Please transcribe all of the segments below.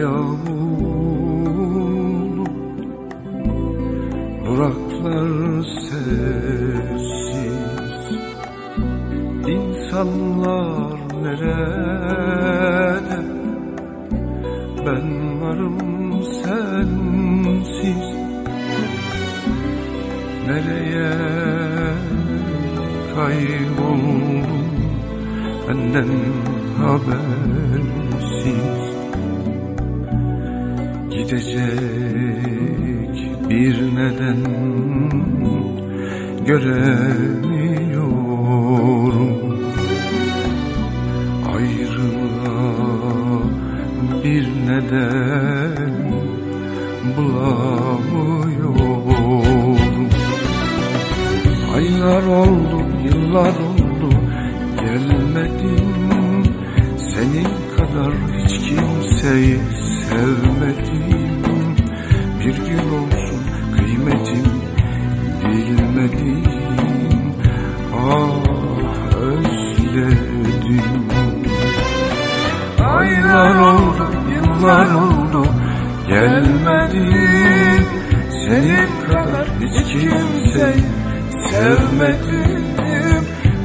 yağmur Buraklar sessiz İnsanlar nerede? Ben varım sensiz. Nereye kayboldun? Benden habersiz Gidecek bir neden göremiyorum. Ayrılığa bir neden bulamıyorum. Aylar oldu, yıllar oldu gelmedin Senin kadar hiç kimseyi sevmedim Bir gün olsun kıymetim bilmedim. Ah özledim. Aylar oldu, yıllar oldu gelmedin Senin kadar hiç kimseyi sevmedim.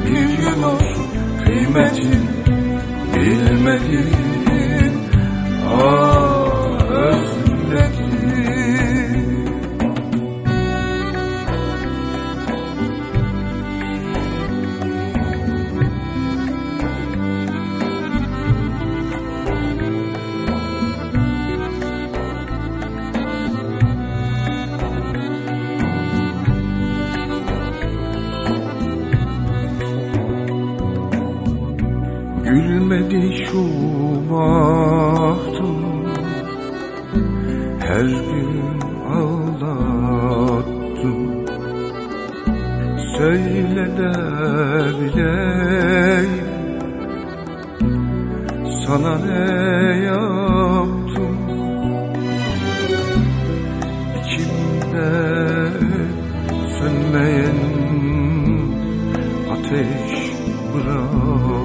Bir gün olsun kıymetim bilmedim. Ah Gülmedi şu bahtım. Her gün ağlattım Söyle de bileyim Sana ne yaptım? İçimde sönmeyen ateş bıraktım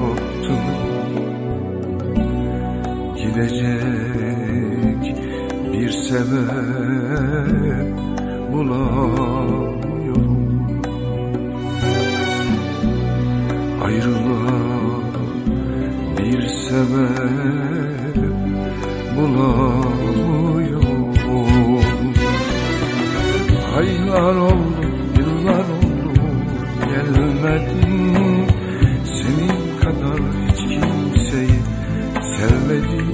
sebep bulamıyorum. Ayrılığa bir sebep bulamıyorum. Aylar oldu, yıllar oldu gelmedin Senin kadar hiç kimseyi sevmedim.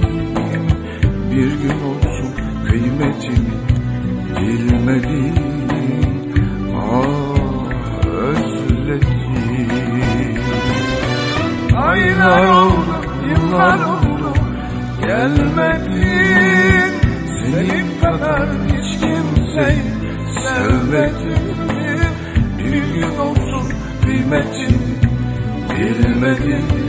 Bir gün olsun kıymetini bilmedim Ah özledim. Aylar oldu, yıllar oldu gelmedin. Senin kadar hiç kimseyi sevmedim Bir gün olsun kıymetini bilmedim Ah